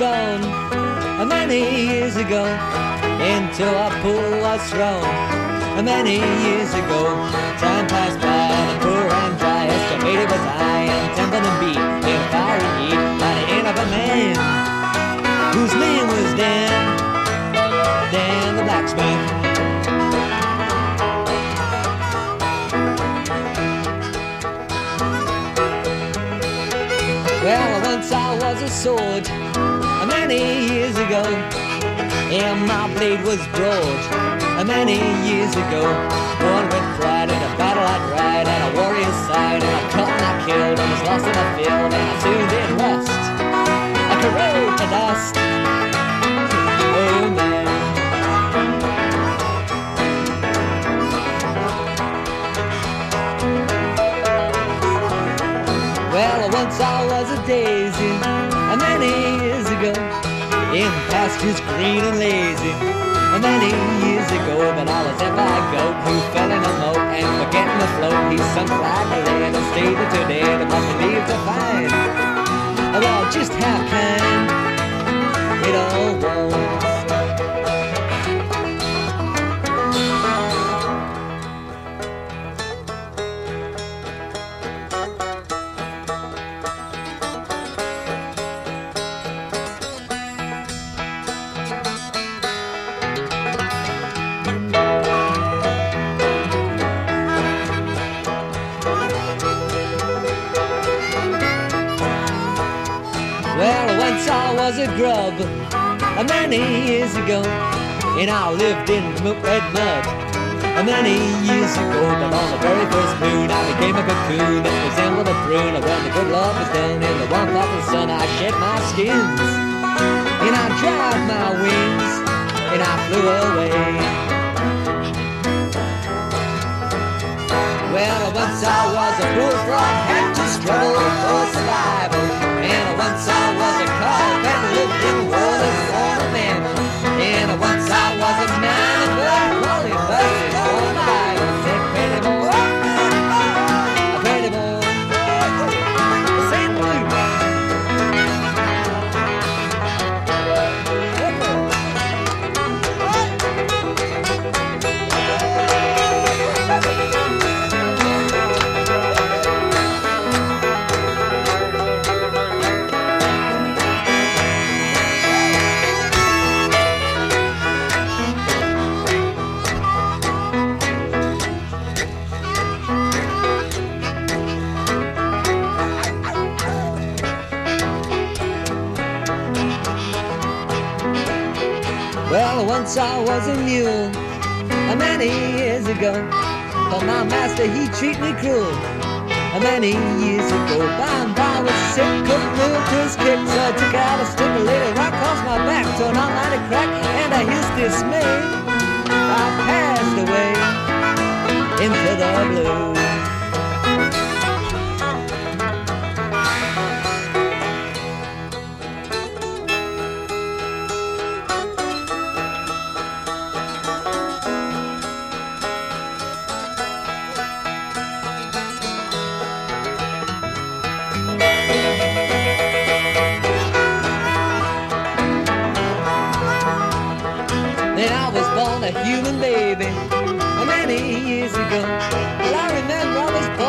Uh, many years ago into a pool was thrown. A many years ago, time passed by and poor and dry. Estimated was I and tempted and beat in fiery heat by the end of a man whose name was Dan, Dan the blacksmith. Well, once I was a sword, many years ago, and my blade was broad. Many years ago, one with pride in a battle I'd ride, and a warrior's side, and I cut and I killed, and was lost in the field, and I soon did rust. I corrode to dust. Oh man. Well, once I was a daisy, and many years ago, in pastures green and lazy. And many years ago, but I was ever a goat who fell in a moat and forgetting the float, he sunk like a land and stayed there today to must believe to find. Well, just how kind it all was. Was a grub, many years ago, and I lived in red mud. Many years ago, but on the very first moon, I became a cocoon that resembled a prune. And When the good love was done in the warmth of the sun, I shed my skins, and I dried my wings, and I flew away. Well, once I was a bullfrog, Well, once I was a mule, a many years ago. But my master, he treat me cruel. A many years ago, by and by was sick, couldn't move to his kick, so I took out a stick and laid it right across my back to an unlighted crack, and I his dismay, I passed away into the blue. Then I was born a human baby many years ago. Well, I remember I was born